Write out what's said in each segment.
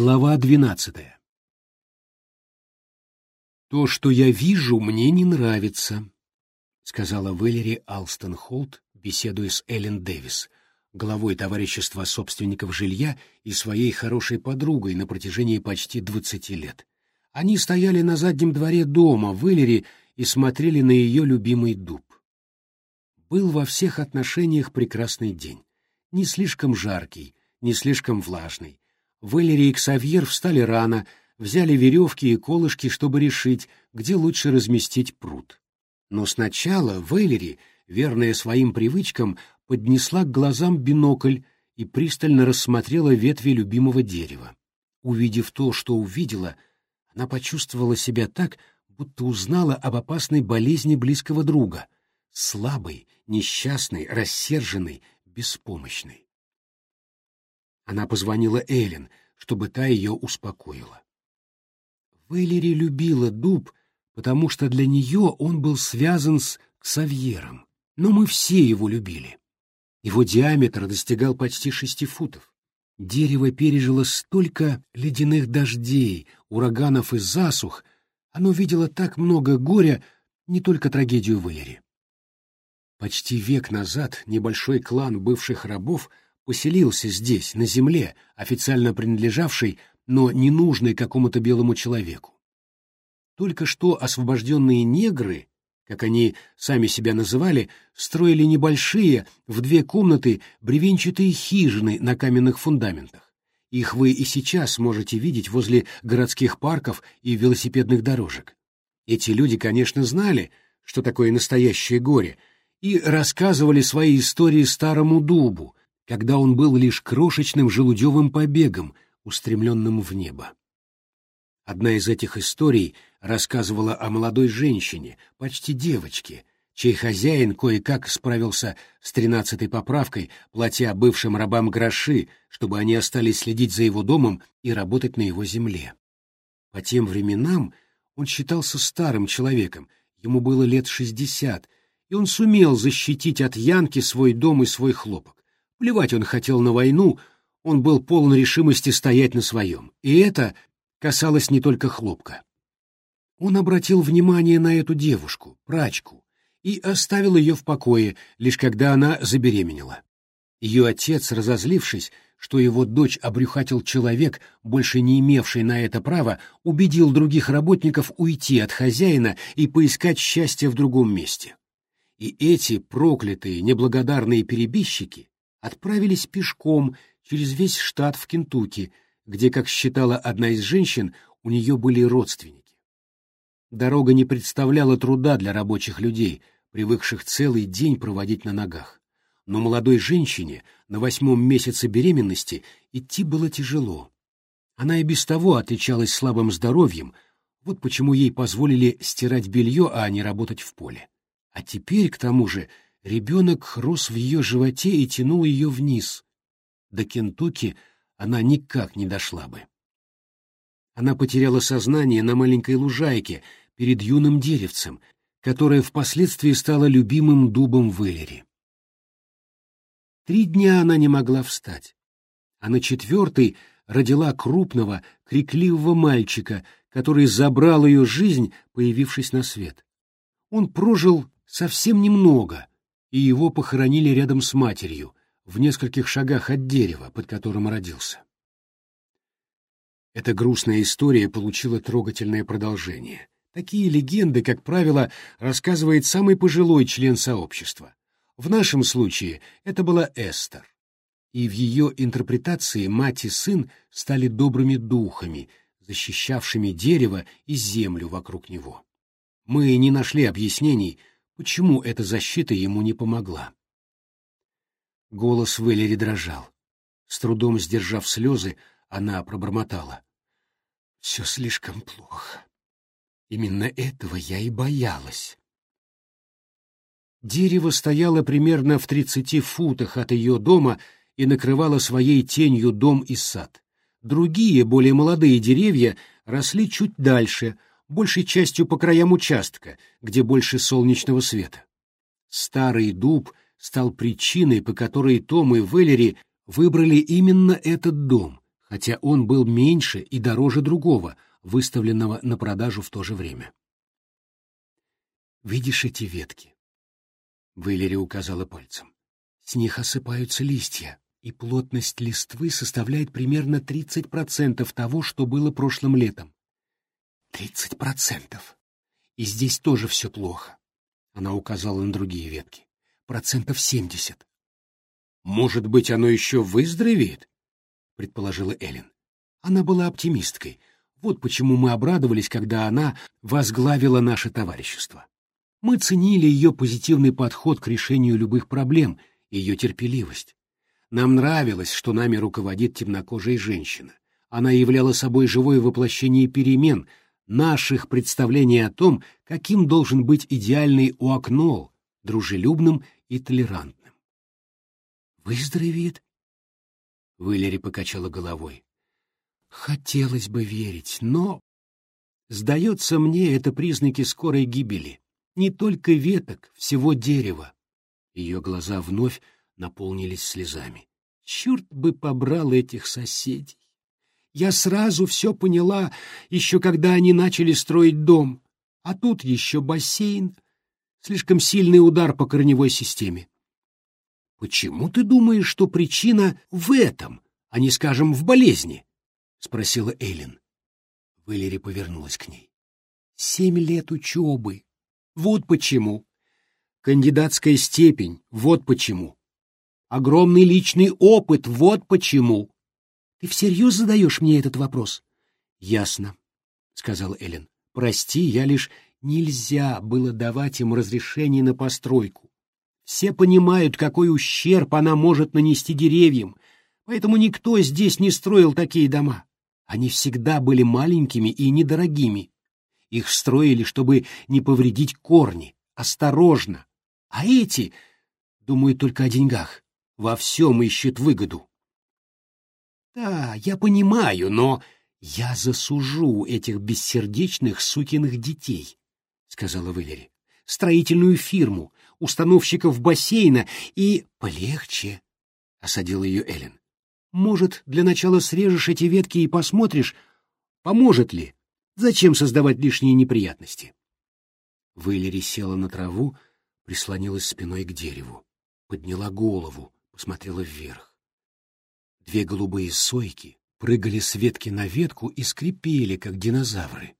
Глава двенадцатая «То, что я вижу, мне не нравится», — сказала Вэлери Алстон Холт, беседуя с Эллен Дэвис, главой товарищества собственников жилья и своей хорошей подругой на протяжении почти двадцати лет. Они стояли на заднем дворе дома Вэлери и смотрели на ее любимый дуб. Был во всех отношениях прекрасный день. Не слишком жаркий, не слишком влажный, Валери и Ксавьер встали рано, взяли веревки и колышки, чтобы решить, где лучше разместить пруд. Но сначала Валери, верная своим привычкам, поднесла к глазам бинокль и пристально рассмотрела ветви любимого дерева. Увидев то, что увидела, она почувствовала себя так, будто узнала об опасной болезни близкого друга, слабой, несчастной, рассерженной, беспомощной. Она позвонила Эллен, чтобы та ее успокоила. Вэлери любила дуб, потому что для нее он был связан с Ксавьером, но мы все его любили. Его диаметр достигал почти шести футов. Дерево пережило столько ледяных дождей, ураганов и засух, оно видело так много горя, не только трагедию Вэлери. Почти век назад небольшой клан бывших рабов — поселился здесь, на земле, официально принадлежавшей, но не нужной какому-то белому человеку. Только что освобожденные негры, как они сами себя называли, строили небольшие, в две комнаты, бревенчатые хижины на каменных фундаментах. Их вы и сейчас можете видеть возле городских парков и велосипедных дорожек. Эти люди, конечно, знали, что такое настоящее горе, и рассказывали свои истории старому дубу, когда он был лишь крошечным желудевым побегом, устремленным в небо. Одна из этих историй рассказывала о молодой женщине, почти девочке, чей хозяин кое-как справился с тринадцатой поправкой, платя бывшим рабам гроши, чтобы они остались следить за его домом и работать на его земле. По тем временам он считался старым человеком, ему было лет шестьдесят, и он сумел защитить от Янки свой дом и свой хлопок. Плевать он хотел на войну, он был полон решимости стоять на своем. И это касалось не только хлопка. Он обратил внимание на эту девушку, прачку, и оставил ее в покое, лишь когда она забеременела. Ее отец, разозлившись, что его дочь обрюхатил человек, больше не имевший на это права, убедил других работников уйти от хозяина и поискать счастье в другом месте. И эти проклятые, неблагодарные перебищики отправились пешком через весь штат в Кентукки, где, как считала одна из женщин, у нее были родственники. Дорога не представляла труда для рабочих людей, привыкших целый день проводить на ногах. Но молодой женщине на восьмом месяце беременности идти было тяжело. Она и без того отличалась слабым здоровьем, вот почему ей позволили стирать белье, а не работать в поле. А теперь, к тому же, Ребенок рос в ее животе и тянул ее вниз. До Кентукки она никак не дошла бы. Она потеряла сознание на маленькой лужайке перед юным деревцем, которое впоследствии стало любимым дубом Вэлери. Три дня она не могла встать, а на четвертый родила крупного, крикливого мальчика, который забрал ее жизнь, появившись на свет. Он прожил совсем немного, и его похоронили рядом с матерью, в нескольких шагах от дерева, под которым родился. Эта грустная история получила трогательное продолжение. Такие легенды, как правило, рассказывает самый пожилой член сообщества. В нашем случае это была Эстер. И в ее интерпретации мать и сын стали добрыми духами, защищавшими дерево и землю вокруг него. Мы не нашли объяснений, Почему эта защита ему не помогла? Голос Вэлери дрожал. С трудом сдержав слезы, она пробормотала. «Все слишком плохо. Именно этого я и боялась». Дерево стояло примерно в тридцати футах от ее дома и накрывало своей тенью дом и сад. Другие, более молодые деревья росли чуть дальше, большей частью по краям участка, где больше солнечного света. Старый дуб стал причиной, по которой Том и Веллери выбрали именно этот дом, хотя он был меньше и дороже другого, выставленного на продажу в то же время. «Видишь эти ветки?» Вэлери указала пальцем. «С них осыпаются листья, и плотность листвы составляет примерно 30% того, что было прошлым летом. 30%! И здесь тоже все плохо. Она указала на другие ветки. Процентов 70. Может быть, оно еще выздоровеет? Предположила Эллен. Она была оптимисткой. Вот почему мы обрадовались, когда она возглавила наше товарищество. Мы ценили ее позитивный подход к решению любых проблем, ее терпеливость. Нам нравилось, что нами руководит темнокожая женщина. Она являла собой живое воплощение перемен, наших представлений о том, каким должен быть идеальный Уакнол, дружелюбным и толерантным. «Выздоровеет?» Вылери покачала головой. «Хотелось бы верить, но...» «Сдается мне, это признаки скорой гибели. Не только веток, всего дерева». Ее глаза вновь наполнились слезами. «Черт бы побрал этих соседей!» Я сразу все поняла, еще когда они начали строить дом. А тут еще бассейн. Слишком сильный удар по корневой системе. «Почему ты думаешь, что причина в этом, а не, скажем, в болезни?» — спросила Эйлин. Валери повернулась к ней. «Семь лет учебы. Вот почему. Кандидатская степень. Вот почему. Огромный личный опыт. Вот почему. Ты всерьез задаешь мне этот вопрос? Ясно, сказал Эллен. Прости, я лишь нельзя было давать им разрешение на постройку. Все понимают, какой ущерб она может нанести деревьям, поэтому никто здесь не строил такие дома. Они всегда были маленькими и недорогими. Их строили, чтобы не повредить корни, осторожно. А эти думают только о деньгах, во всем ищут выгоду. Да, я понимаю, но я засужу этих бессердечных сукиных детей, сказала Валери. Строительную фирму, установщиков бассейна и полегче, осадил ее Эллен. Может, для начала срежешь эти ветки и посмотришь, поможет ли? Зачем создавать лишние неприятности? Валери села на траву, прислонилась спиной к дереву, подняла голову, посмотрела вверх. Две голубые сойки прыгали с ветки на ветку и скрипели, как динозавры.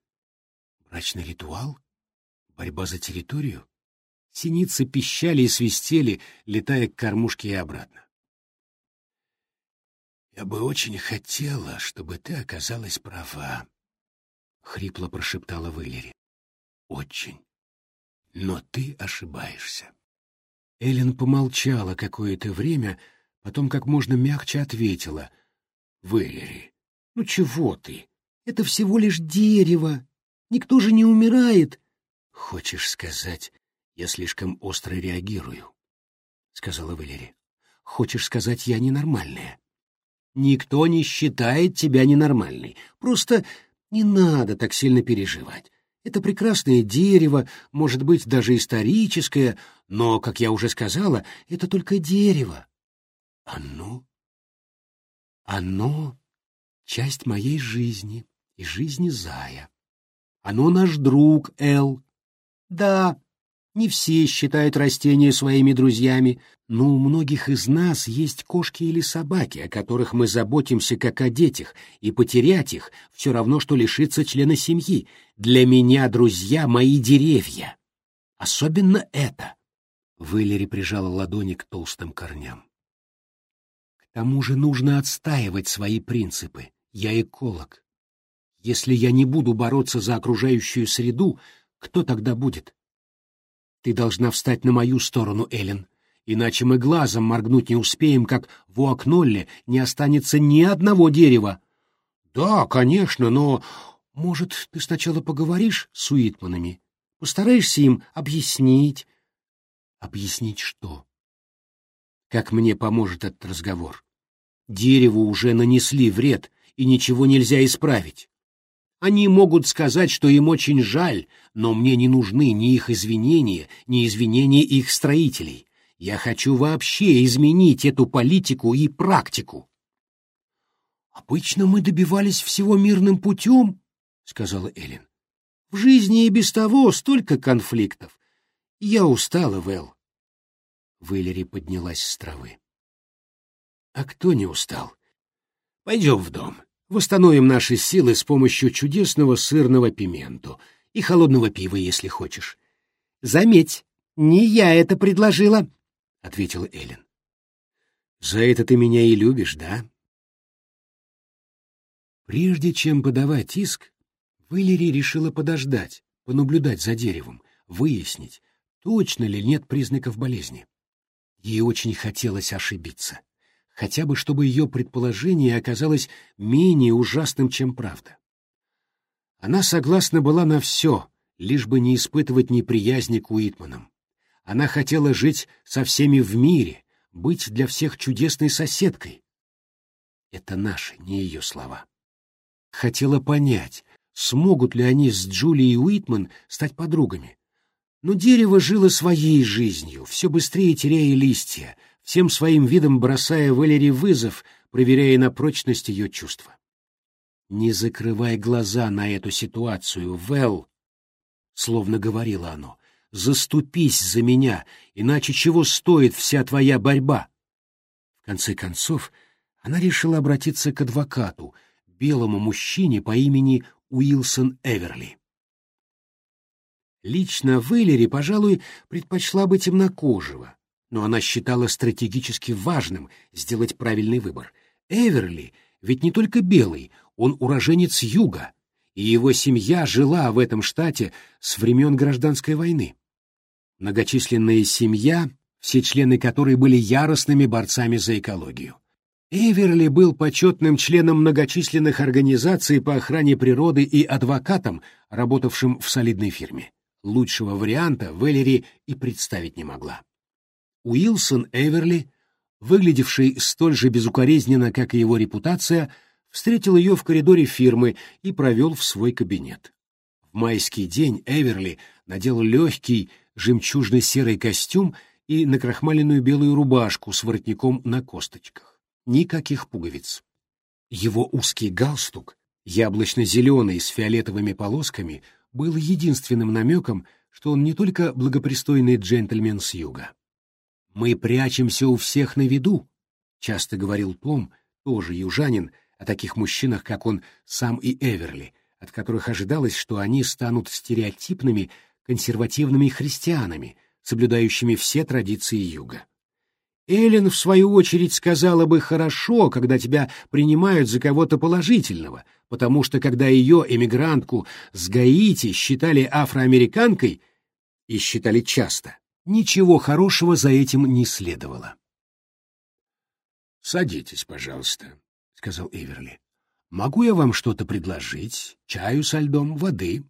Брачный ритуал? Борьба за территорию? Синицы пищали и свистели, летая к кормушке и обратно. «Я бы очень хотела, чтобы ты оказалась права», — хрипло прошептала Вылери. «Очень. Но ты ошибаешься». Эллен помолчала какое-то время, — Потом как можно мягче ответила. «Вэлери, ну чего ты? Это всего лишь дерево. Никто же не умирает». «Хочешь сказать, я слишком остро реагирую?» — сказала Валери. «Хочешь сказать, я ненормальная?» «Никто не считает тебя ненормальной. Просто не надо так сильно переживать. Это прекрасное дерево, может быть, даже историческое, но, как я уже сказала, это только дерево. Оно? Оно — часть моей жизни и жизни Зая. Оно наш друг, Эл. Да, не все считают растения своими друзьями, но у многих из нас есть кошки или собаки, о которых мы заботимся как о детях, и потерять их все равно, что лишиться члена семьи. Для меня друзья — мои деревья. Особенно это. Вылери прижала ладони к толстым корням тому же нужно отстаивать свои принципы. Я эколог. Если я не буду бороться за окружающую среду, кто тогда будет? Ты должна встать на мою сторону, Эллен, иначе мы глазом моргнуть не успеем, как в Уакнолле не останется ни одного дерева. Да, конечно, но... Может, ты сначала поговоришь с Уитманами? Постараешься им объяснить... Объяснить что? Как мне поможет этот разговор? Дереву уже нанесли вред, и ничего нельзя исправить. Они могут сказать, что им очень жаль, но мне не нужны ни их извинения, ни извинения их строителей. Я хочу вообще изменить эту политику и практику. Обычно мы добивались всего мирным путем, — сказала Эллен. В жизни и без того столько конфликтов. Я устала, Вэл. Вэллери поднялась с травы. А кто не устал? Пойдем в дом. Восстановим наши силы с помощью чудесного сырного пименту и холодного пива, если хочешь. Заметь, не я это предложила, — ответила Эллен. За это ты меня и любишь, да? Прежде чем подавать иск, Вэлери решила подождать, понаблюдать за деревом, выяснить, точно ли нет признаков болезни. Ей очень хотелось ошибиться, хотя бы чтобы ее предположение оказалось менее ужасным, чем правда. Она согласна была на все, лишь бы не испытывать неприязни к Уитманам. Она хотела жить со всеми в мире, быть для всех чудесной соседкой. Это наши, не ее слова. Хотела понять, смогут ли они с Джулией Уитман стать подругами. Но дерево жило своей жизнью, все быстрее теряя листья, всем своим видом бросая Валери вызов, проверяя на прочность ее чувства. «Не закрывай глаза на эту ситуацию, Вэл!» — словно говорило оно. «Заступись за меня, иначе чего стоит вся твоя борьба?» В конце концов, она решила обратиться к адвокату, белому мужчине по имени Уилсон Эверли. Лично Вэллери, пожалуй, предпочла бы темнокожего, но она считала стратегически важным сделать правильный выбор. Эверли ведь не только белый, он уроженец Юга, и его семья жила в этом штате с времен гражданской войны. Многочисленная семья, все члены которой были яростными борцами за экологию. Эверли был почетным членом многочисленных организаций по охране природы и адвокатом, работавшим в солидной фирме. Лучшего варианта Веллери и представить не могла. Уилсон Эверли, выглядевший столь же безукоризненно, как и его репутация, встретил ее в коридоре фирмы и провел в свой кабинет. В майский день Эверли надел легкий жемчужно-серый костюм и накрахмаленную белую рубашку с воротником на косточках никаких пуговиц. Его узкий галстук, яблочно-зеленый с фиолетовыми полосками, был единственным намеком, что он не только благопристойный джентльмен с юга. «Мы прячемся у всех на виду», — часто говорил Том, тоже южанин, о таких мужчинах, как он сам и Эверли, от которых ожидалось, что они станут стереотипными консервативными христианами, соблюдающими все традиции юга. Эллен, в свою очередь, сказала бы «хорошо», когда тебя принимают за кого-то положительного, потому что когда ее, эмигрантку, с Гаити считали афроамериканкой, и считали часто, ничего хорошего за этим не следовало. «Садитесь, пожалуйста», — сказал Эверли. «Могу я вам что-то предложить? Чаю со льдом, воды?»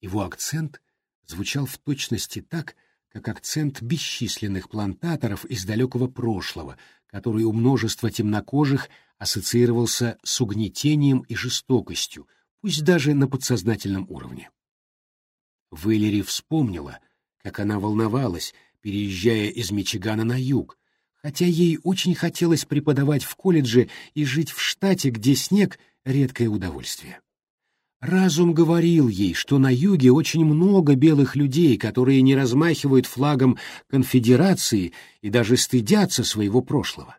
Его акцент звучал в точности так, как акцент бесчисленных плантаторов из далекого прошлого, который у множества темнокожих ассоциировался с угнетением и жестокостью, пусть даже на подсознательном уровне. Вэлери вспомнила, как она волновалась, переезжая из Мичигана на юг, хотя ей очень хотелось преподавать в колледже и жить в штате, где снег — редкое удовольствие. Разум говорил ей, что на юге очень много белых людей, которые не размахивают флагом конфедерации и даже стыдятся своего прошлого.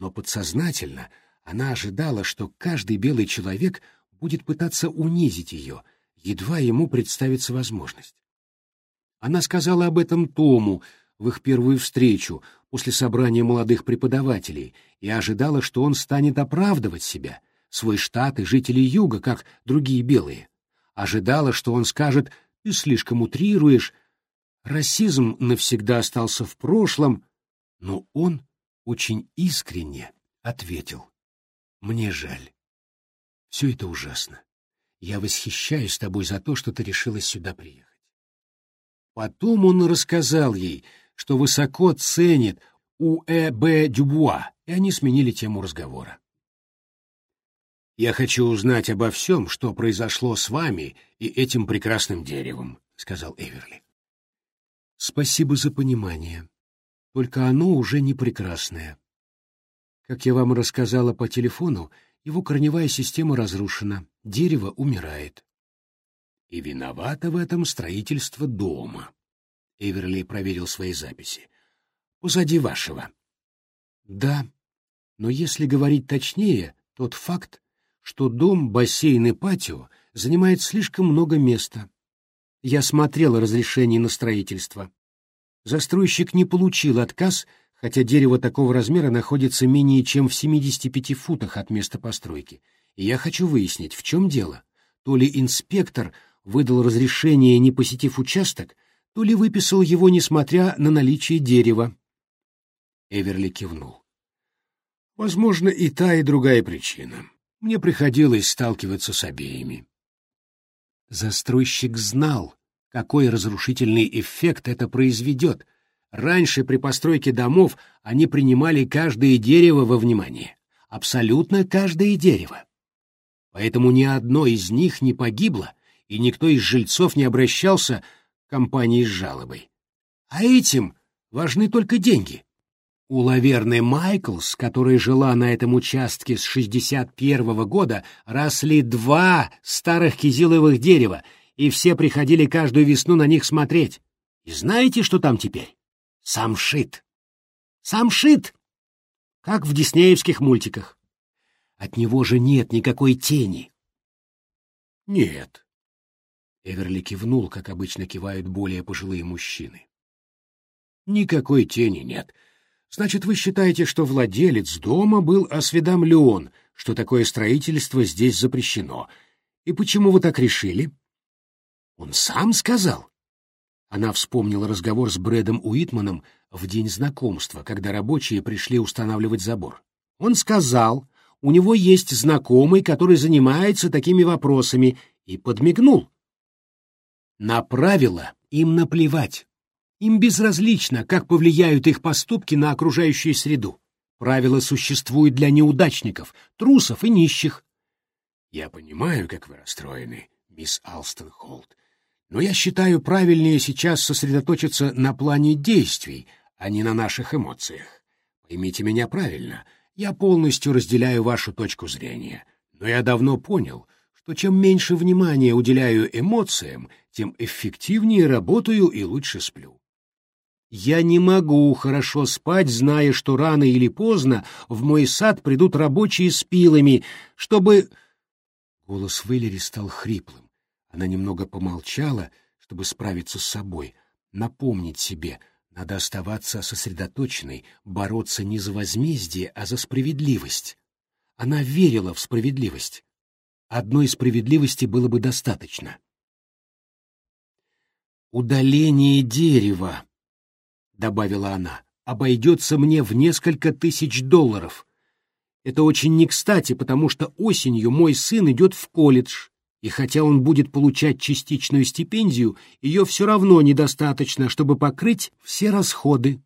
Но подсознательно она ожидала, что каждый белый человек будет пытаться унизить ее, едва ему представится возможность. Она сказала об этом Тому в их первую встречу после собрания молодых преподавателей и ожидала, что он станет оправдывать себя — свой штат и жителей Юга, как другие белые. Ожидала, что он скажет «ты слишком утрируешь», расизм навсегда остался в прошлом, но он очень искренне ответил «мне жаль. Все это ужасно. Я восхищаюсь тобой за то, что ты решилась сюда приехать». Потом он рассказал ей, что высоко ценит у Э. Б. Дюбуа, и они сменили тему разговора. «Я хочу узнать обо всем, что произошло с вами и этим прекрасным деревом», — сказал Эверли. «Спасибо за понимание. Только оно уже не прекрасное. Как я вам рассказала по телефону, Его корневая система разрушена, дерево умирает. И виновато в этом строительство дома. Эверли проверил свои записи. Позади вашего. Да, но если говорить точнее, тот факт, что дом, бассейн и патио занимает слишком много места. Я смотрел разрешение на строительство. Застройщик не получил отказ, хотя дерево такого размера находится менее чем в 75 футах от места постройки. И я хочу выяснить, в чем дело. То ли инспектор выдал разрешение, не посетив участок, то ли выписал его, несмотря на наличие дерева. Эверли кивнул. Возможно, и та, и другая причина. Мне приходилось сталкиваться с обеими. Застройщик знал, какой разрушительный эффект это произведет. Раньше при постройке домов они принимали каждое дерево во внимание. Абсолютно каждое дерево. Поэтому ни одно из них не погибло, и никто из жильцов не обращался к компании с жалобой. А этим важны только деньги. У Лаверны Майклс, которая жила на этом участке с 61 -го года, росли два старых кизиловых дерева, и все приходили каждую весну на них смотреть. И знаете, что там теперь? Самшит. Самшит! Как в диснеевских мультиках. От него же нет никакой тени. Нет. Эверли кивнул, как обычно кивают более пожилые мужчины. Никакой тени нет. — Значит, вы считаете, что владелец дома был осведомлен, что такое строительство здесь запрещено. И почему вы так решили? Он сам сказал. Она вспомнила разговор с Брэдом Уитманом в день знакомства, когда рабочие пришли устанавливать забор. Он сказал, у него есть знакомый, который занимается такими вопросами, и подмигнул. На правила им наплевать. Им безразлично, как повлияют их поступки на окружающую среду. Правила существуют для неудачников, трусов и нищих. Я понимаю, как вы расстроены, мисс Алстон Холт, но я считаю правильнее сейчас сосредоточиться на плане действий, а не на наших эмоциях. Поймите меня правильно, я полностью разделяю вашу точку зрения, но я давно понял, что чем меньше внимания уделяю эмоциям, тем эффективнее работаю и лучше сплю. Я не могу хорошо спать, зная, что рано или поздно в мой сад придут рабочие с пилами, чтобы...» Голос Вэллери стал хриплым. Она немного помолчала, чтобы справиться с собой, напомнить себе, надо оставаться сосредоточенной, бороться не за возмездие, а за справедливость. Она верила в справедливость. Одной справедливости было бы достаточно. «Удаление дерева», — добавила она, — обойдется мне в несколько тысяч долларов. Это очень не кстати, потому что осенью мой сын идет в колледж, и хотя он будет получать частичную стипендию, ее все равно недостаточно, чтобы покрыть все расходы.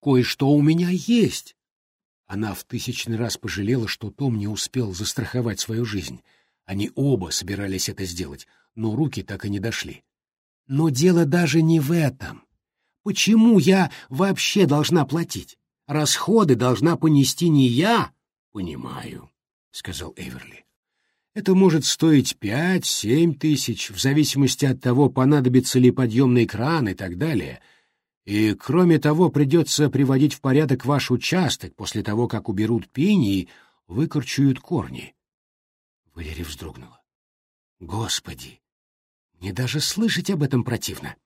Кое-что у меня есть. Она в тысячный раз пожалела, что Том не успел застраховать свою жизнь. Они оба собирались это сделать, но руки так и не дошли. Но дело даже не в этом. Почему я вообще должна платить? Расходы должна понести не я. Понимаю, сказал Эверли. Это может стоить пять-семь тысяч, в зависимости от того, понадобится ли подъемный кран и так далее. И, кроме того, придется приводить в порядок ваш участок после того, как уберут пени и выкорчуют корни. Валерия вздрогнула. Господи, мне даже слышать об этом противно.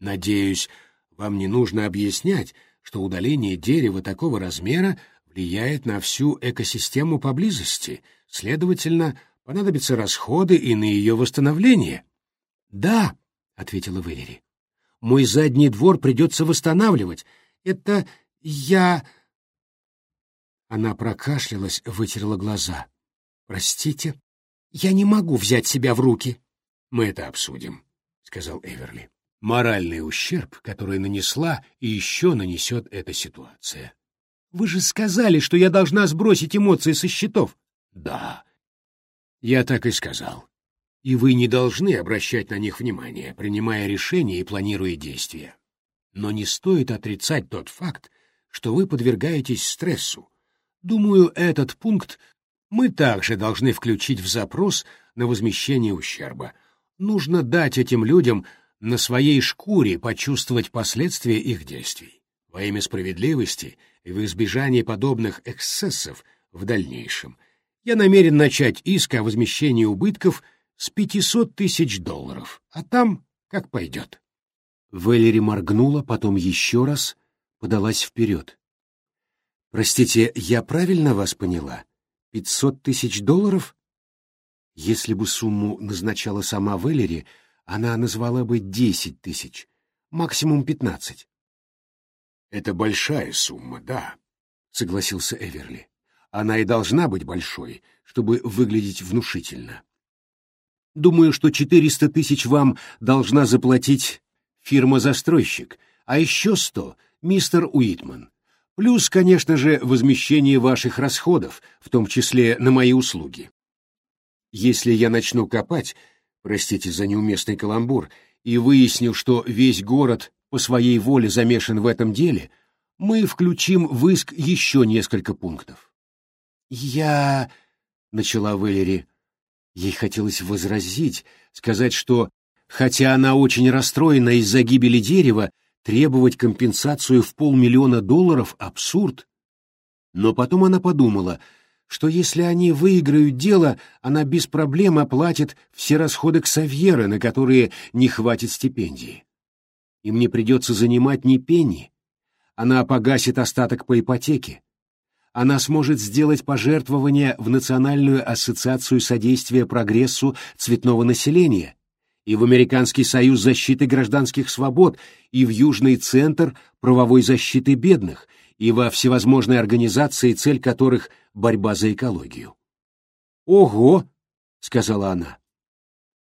Надеюсь, вам не нужно объяснять, что удаление дерева такого размера влияет на всю экосистему поблизости, следовательно, понадобятся расходы и на ее восстановление. — Да, — ответила Валери, — мой задний двор придется восстанавливать. Это я... Она прокашлялась, вытерла глаза. — Простите, я не могу взять себя в руки. — Мы это обсудим, — сказал Эверли моральный ущерб, который нанесла и еще нанесет эта ситуация. Вы же сказали, что я должна сбросить эмоции со счетов. Да, я так и сказал. И вы не должны обращать на них внимание, принимая решения и планируя действия. Но не стоит отрицать тот факт, что вы подвергаетесь стрессу. Думаю, этот пункт Мы также должны включить в запрос на возмещение ущерба. Нужно дать этим людям на своей шкуре почувствовать последствия их действий. Во имя справедливости и в избежание подобных эксцессов в дальнейшем я намерен начать иск о возмещении убытков с 500 тысяч долларов, а там как пойдет. Валери моргнула, потом еще раз подалась вперед. «Простите, я правильно вас поняла? Пятьсот тысяч долларов?» Если бы сумму назначала сама Валери, она назвала бы десять тысяч, максимум пятнадцать. «Это большая сумма, да», — согласился Эверли. «Она и должна быть большой, чтобы выглядеть внушительно. Думаю, что четыреста тысяч вам должна заплатить фирма-застройщик, а еще сто — мистер Уитман. Плюс, конечно же, возмещение ваших расходов, в том числе на мои услуги. Если я начну копать, простите за неуместный каламбур, и выясню, что весь город по своей воле замешан в этом деле, мы включим в иск еще несколько пунктов. «Я...» — начала Валери. Ей хотелось возразить, сказать, что, хотя она очень расстроена из-за гибели дерева, требовать компенсацию в полмиллиона долларов — абсурд. Но потом она подумала — что если они выиграют дело, она без проблем оплатит все расходы к Савьера, на которые не хватит стипендии. Им не придется занимать ни пенни. Она погасит остаток по ипотеке. Она сможет сделать пожертвование в Национальную ассоциацию содействия прогрессу цветного населения и в Американский союз защиты гражданских свобод и в Южный центр правовой защиты бедных и во всевозможные организации, цель которых — борьба за экологию. «Ого!» — сказала она.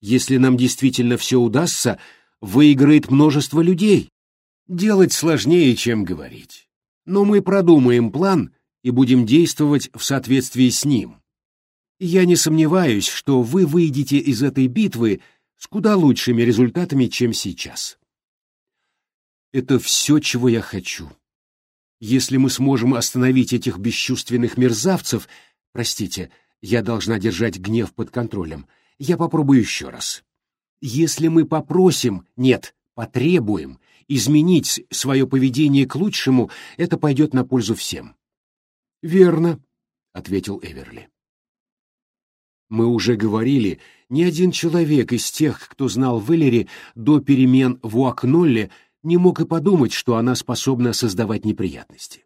«Если нам действительно все удастся, выиграет множество людей. Делать сложнее, чем говорить. Но мы продумаем план и будем действовать в соответствии с ним. Я не сомневаюсь, что вы выйдете из этой битвы с куда лучшими результатами, чем сейчас. Это все, чего я хочу. Если мы сможем остановить этих бесчувственных мерзавцев, простите, я должна держать гнев под контролем. Я попробую еще раз. Если мы попросим, нет, потребуем изменить свое поведение к лучшему, это пойдет на пользу всем. Верно, ответил Эверли. Мы уже говорили, ни один человек из тех, кто знал Веллери до перемен в Уакнолле, не мог и подумать, что она способна создавать неприятности.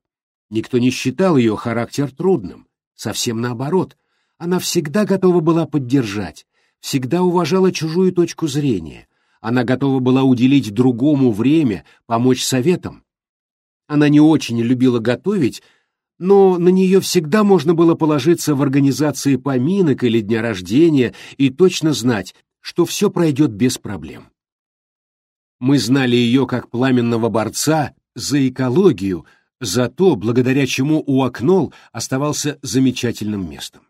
Никто не считал ее характер трудным, совсем наоборот. Она всегда готова была поддержать, всегда уважала чужую точку зрения. Она готова была уделить другому время, помочь советам. Она не очень любила готовить, но на нее всегда можно было положиться в организации поминок или дня рождения и точно знать, что все пройдет без проблем. Мы знали ее как пламенного борца за экологию, за то, благодаря чему Уакнол оставался замечательным местом.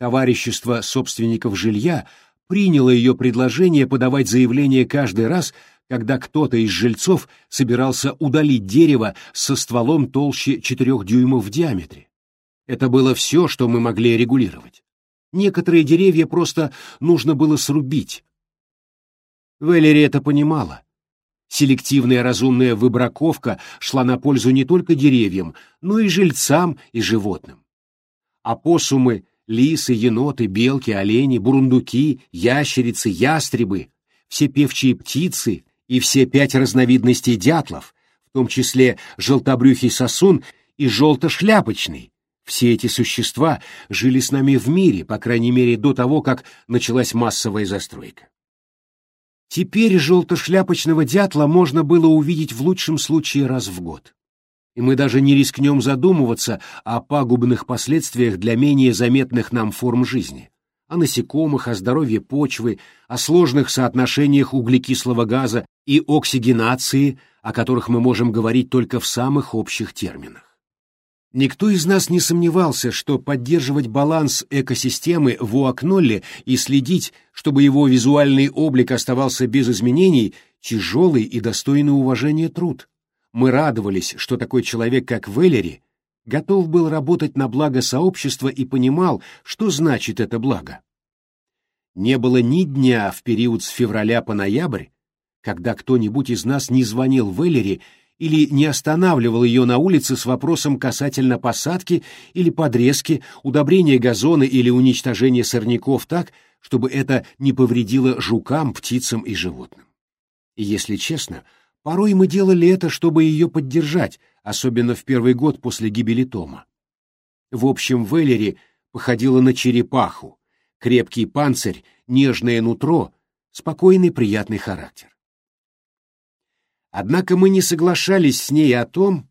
Товарищество собственников жилья приняло ее предложение подавать заявление каждый раз, когда кто-то из жильцов собирался удалить дерево со стволом толще четырех дюймов в диаметре. Это было все, что мы могли регулировать. Некоторые деревья просто нужно было срубить, Валери это понимала. Селективная разумная выбраковка шла на пользу не только деревьям, но и жильцам и животным. Опоссумы, лисы, еноты, белки, олени, бурундуки, ящерицы, ястребы, все певчие птицы и все пять разновидностей дятлов, в том числе желтобрюхий сосун и желтошляпочный, все эти существа жили с нами в мире, по крайней мере, до того, как началась массовая застройка. Теперь желтошляпочного дятла можно было увидеть в лучшем случае раз в год. И мы даже не рискнем задумываться о пагубных последствиях для менее заметных нам форм жизни, о насекомых, о здоровье почвы, о сложных соотношениях углекислого газа и оксигенации, о которых мы можем говорить только в самых общих терминах. Никто из нас не сомневался, что поддерживать баланс экосистемы в Уакнолле и следить, чтобы его визуальный облик оставался без изменений, тяжелый и достойный уважения труд. Мы радовались, что такой человек, как Веллери, готов был работать на благо сообщества и понимал, что значит это благо. Не было ни дня в период с февраля по ноябрь, когда кто-нибудь из нас не звонил Веллери или не останавливал ее на улице с вопросом касательно посадки или подрезки, удобрения газона или уничтожения сорняков так, чтобы это не повредило жукам, птицам и животным. И если честно, порой мы делали это, чтобы ее поддержать, особенно в первый год после гибели Тома. В общем, Веллери походила на черепаху, крепкий панцирь, нежное нутро, спокойный приятный характер. Однако мы не соглашались с ней о том,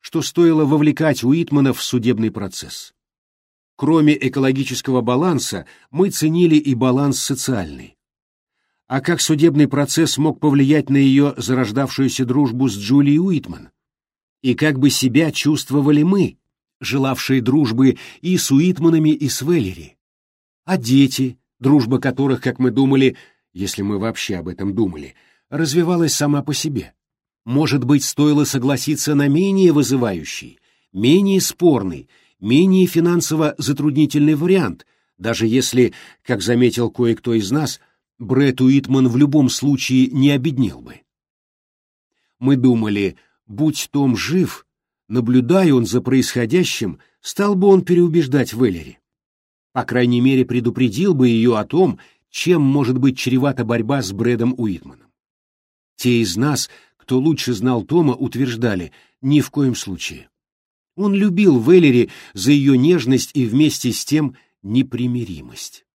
что стоило вовлекать Уитмана в судебный процесс. Кроме экологического баланса, мы ценили и баланс социальный. А как судебный процесс мог повлиять на ее зарождавшуюся дружбу с Джулией Уитман? И как бы себя чувствовали мы, желавшие дружбы и с Уитманами, и с Веллери? А дети, дружба которых, как мы думали, если мы вообще об этом думали, развивалась сама по себе. Может быть, стоило согласиться на менее вызывающий, менее спорный, менее финансово затруднительный вариант, даже если, как заметил кое-кто из нас, Брэд Уитман в любом случае не обеднел бы. Мы думали, будь Том жив, наблюдая он за происходящим, стал бы он переубеждать Веллери. По крайней мере, предупредил бы ее о том, чем может быть чревата борьба с Брэдом Уитманом. Те из нас, кто лучше знал Тома, утверждали, ни в коем случае. Он любил Веллери за ее нежность и вместе с тем непримиримость.